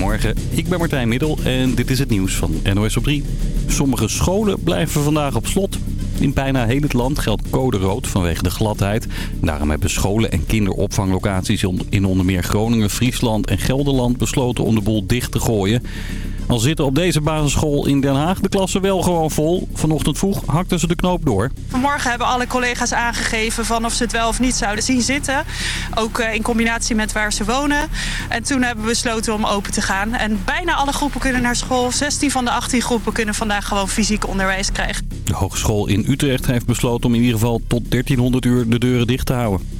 Goedemorgen, ik ben Martijn Middel en dit is het nieuws van NOS op 3. Sommige scholen blijven vandaag op slot. In bijna heel het land geldt code rood vanwege de gladheid. Daarom hebben scholen en kinderopvanglocaties in onder meer Groningen, Friesland en Gelderland besloten om de boel dicht te gooien. Al zitten op deze basisschool in Den Haag de klassen wel gewoon vol. Vanochtend vroeg hakten ze de knoop door. Vanmorgen hebben alle collega's aangegeven van of ze het wel of niet zouden zien zitten. Ook eh, in combinatie met waar ze wonen. En toen hebben we besloten om open te gaan. En bijna alle groepen kunnen naar school. 16 van de 18 groepen kunnen vandaag gewoon fysiek onderwijs krijgen. De hogeschool in Utrecht heeft besloten om in ieder geval tot 1300 uur de deuren dicht te houden.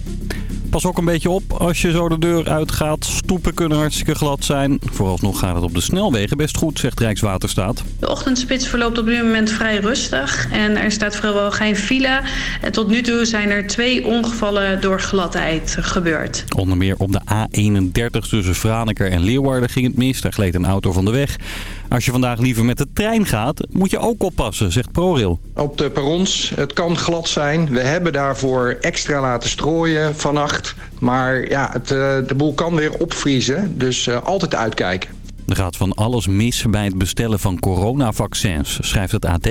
Pas ook een beetje op als je zo de deur uitgaat. Stoepen kunnen hartstikke glad zijn. Vooralsnog gaat het op de snelwegen best goed, zegt Rijkswaterstaat. De ochtendspits verloopt op dit moment vrij rustig. En er staat vrijwel geen file. En tot nu toe zijn er twee ongevallen door gladheid gebeurd. Onder meer op de A31 tussen Franeker en Leeuwarden ging het mis. Daar gleed een auto van de weg. Als je vandaag liever met de trein gaat, moet je ook oppassen, zegt ProRail. Op de perrons, het kan glad zijn. We hebben daarvoor extra laten strooien vannacht. Maar ja, het, eh, de boel kan weer opvriezen, dus uh, altijd uitkijken. Er gaat van alles mis bij het bestellen van coronavaccins, schrijft het AD.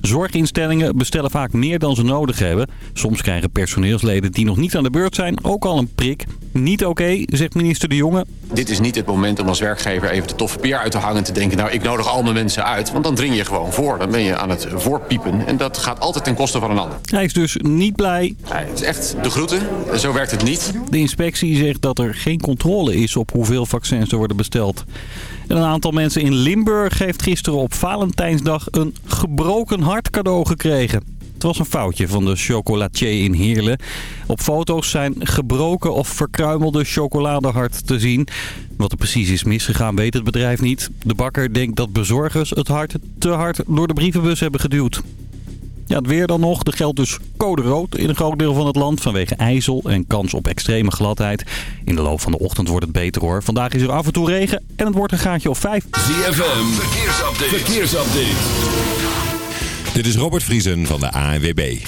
Zorginstellingen bestellen vaak meer dan ze nodig hebben. Soms krijgen personeelsleden die nog niet aan de beurt zijn ook al een prik. Niet oké, zegt minister De Jonge. Dit is niet het moment om als werkgever even de toffe peer uit te hangen... en te denken, nou, ik nodig al mijn mensen uit. Want dan dring je gewoon voor. Dan ben je aan het voorpiepen. En dat gaat altijd ten koste van een ander. Hij is dus niet blij. het is echt de groeten. Zo werkt het niet. De inspectie zegt dat er geen controle is op hoeveel vaccins er worden besteld. En een aantal mensen in Limburg heeft gisteren op Valentijnsdag een gebroken hart cadeau gekregen. Het was een foutje van de chocolatier in Heerlen. Op foto's zijn gebroken of verkruimelde chocoladehart te zien. Wat er precies is misgegaan weet het bedrijf niet. De bakker denkt dat bezorgers het hart te hard door de brievenbus hebben geduwd. Ja, het weer dan nog. Er geldt dus code rood in een groot deel van het land vanwege ijzel en kans op extreme gladheid. In de loop van de ochtend wordt het beter hoor. Vandaag is er af en toe regen en het wordt een gaatje of vijf. ZFM, verkeersupdate. verkeersupdate. Dit is Robert Vriesen van de ANWB.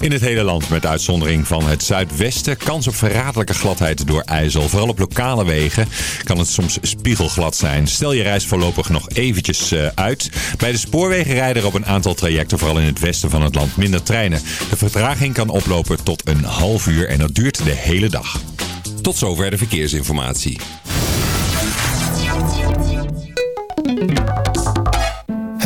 In het hele land met uitzondering van het zuidwesten kans op verraderlijke gladheid door ijzel. Vooral op lokale wegen kan het soms spiegelglad zijn. Stel je reis voorlopig nog eventjes eh, uit. Bij de spoorwegen rijden er op een aantal trajecten, vooral in het westen van het land, minder treinen. De vertraging kan oplopen tot een half uur en dat duurt de hele dag. Tot zover de verkeersinformatie.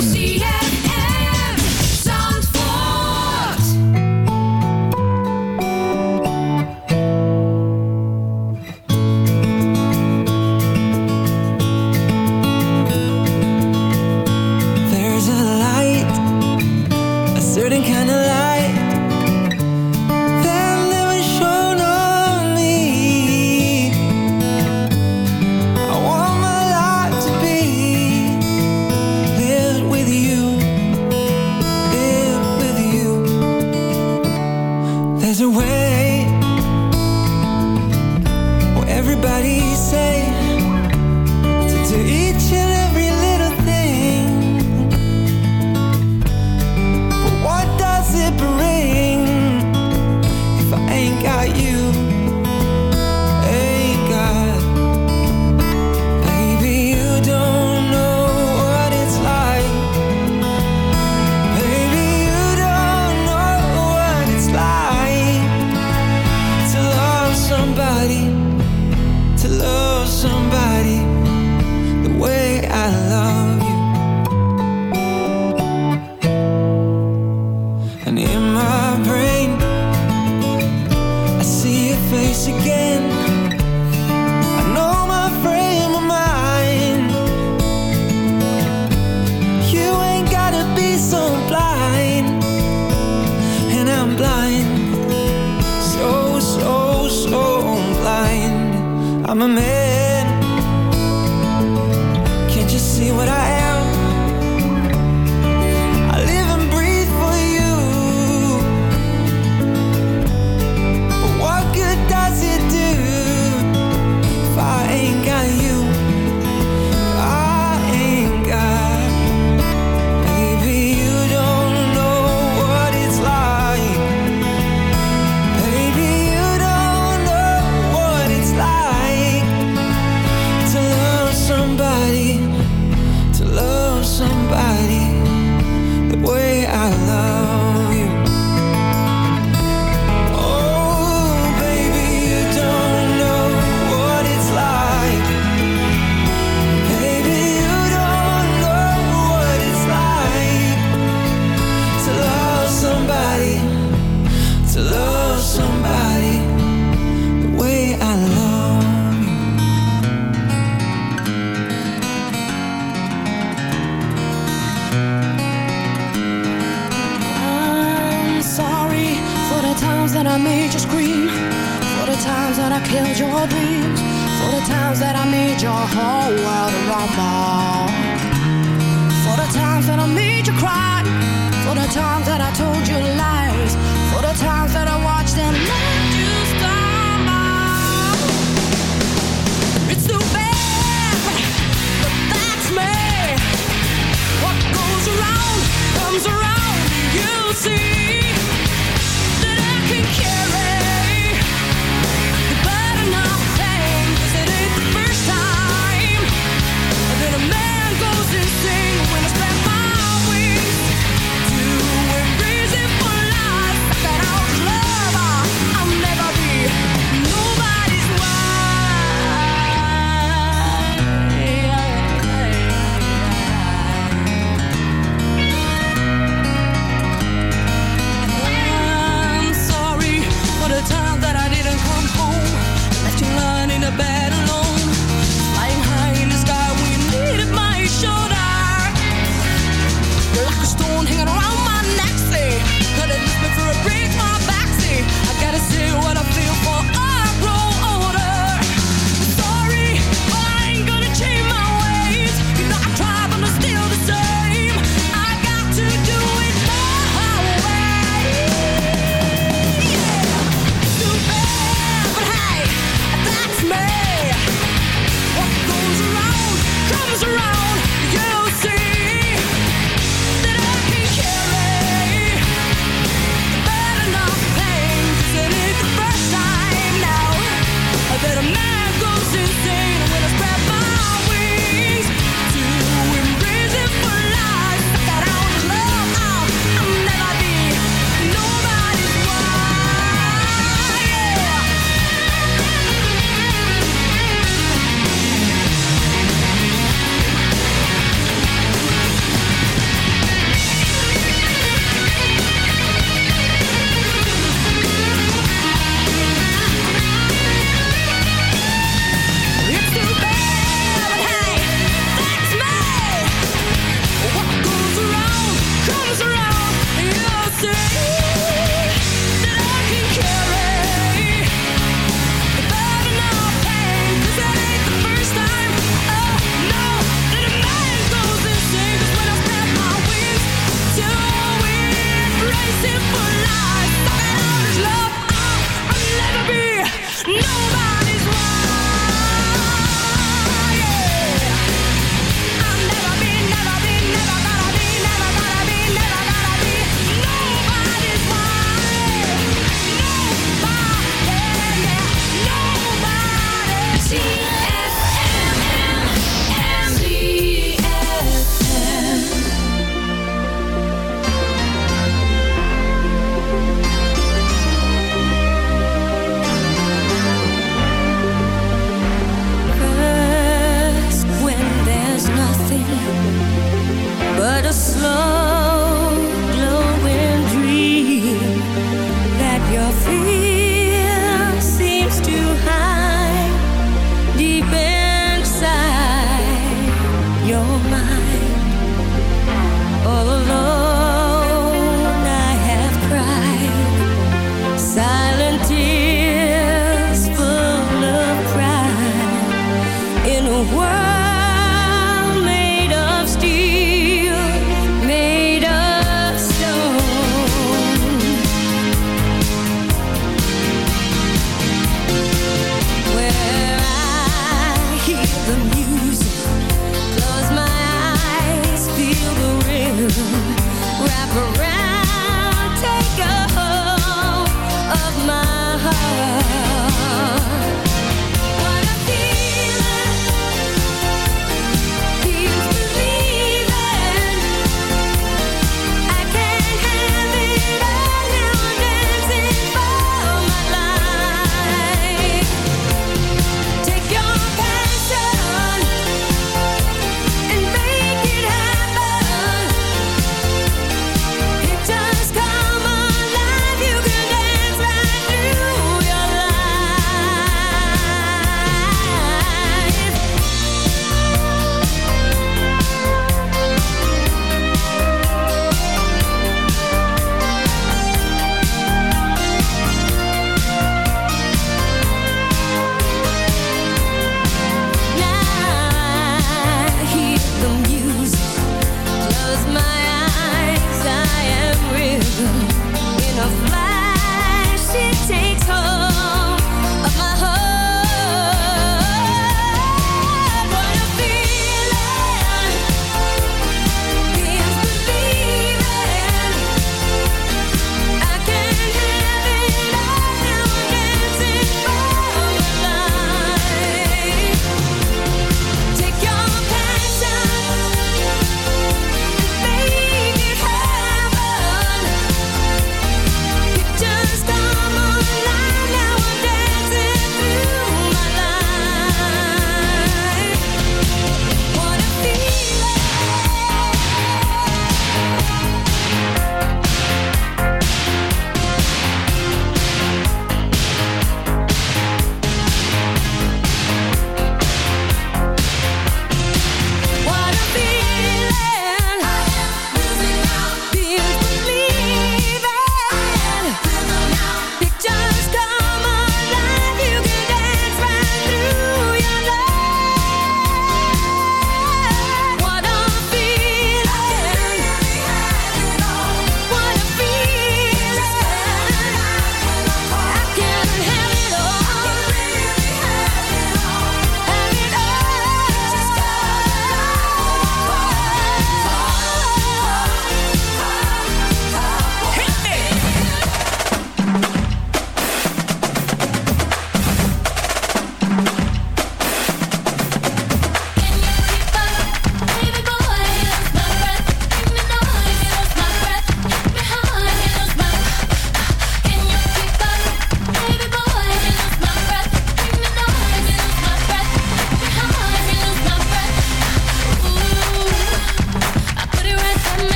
ZFM.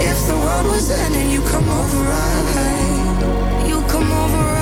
If the world was ending, you come over, right? You come over, right?